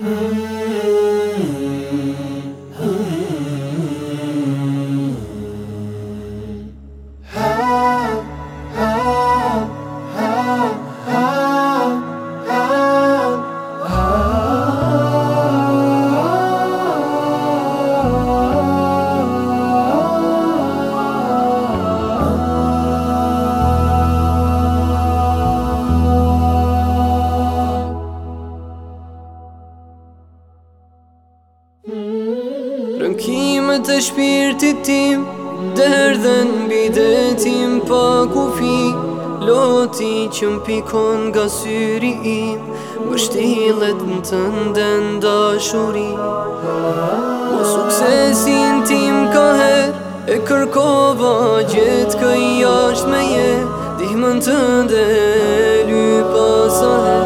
Mm-hmm. të shpirtit tim Derdhen bidetim pa kufi Loti që mpikon nga syri im Më shtilet më të nden dashuri Po suksesin tim ka her E kërkova gjithë këj jasht me je Dihme në të ndelu pasahe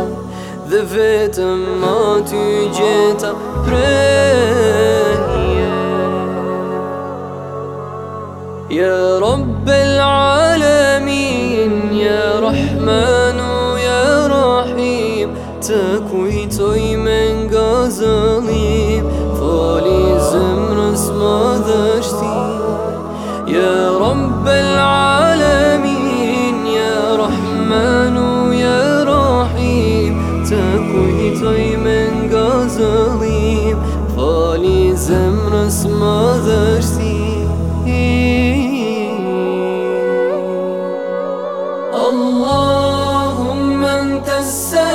Dhe vetëm aty gjitha prej يا رب العالمين يا رحمن يا رحيم تكوي من غزاليم فولي زمر اسم ذاشتي يا رب العالمين يا رحمن يا رحيم تكوي من غزاليم فولي اسم ذاشتي اللهم انت السلام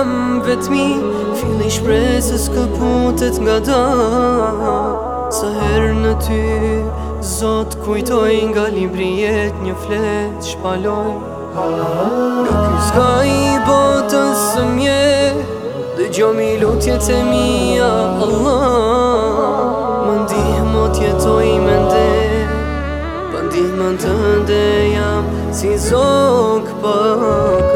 jam vetmi Fili shpresës këpotet nga da Sa herë në ty Zot kujtoj nga libri jet një fletë shpaloj Në ju i botës së mje dhe gjomi lutjet e mija Allah Më ndihë më tjetoj me ndë Më ndihë më të ndë jam Si zok pak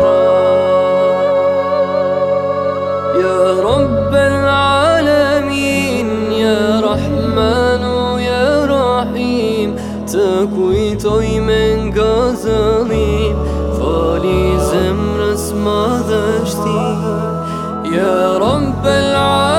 toj me nga zëllim Fali zemrës madhështi Ja Rabbel Alim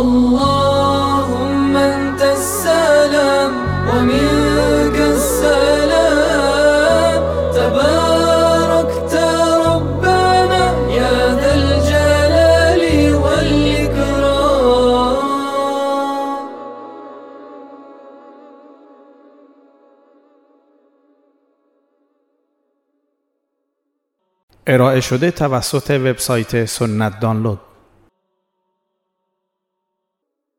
اللهم انت السلام ومنك السلام تباركت ربنا يا ذا الجلال والإكرام ارائه شده توسط وبسایت سنت دانلود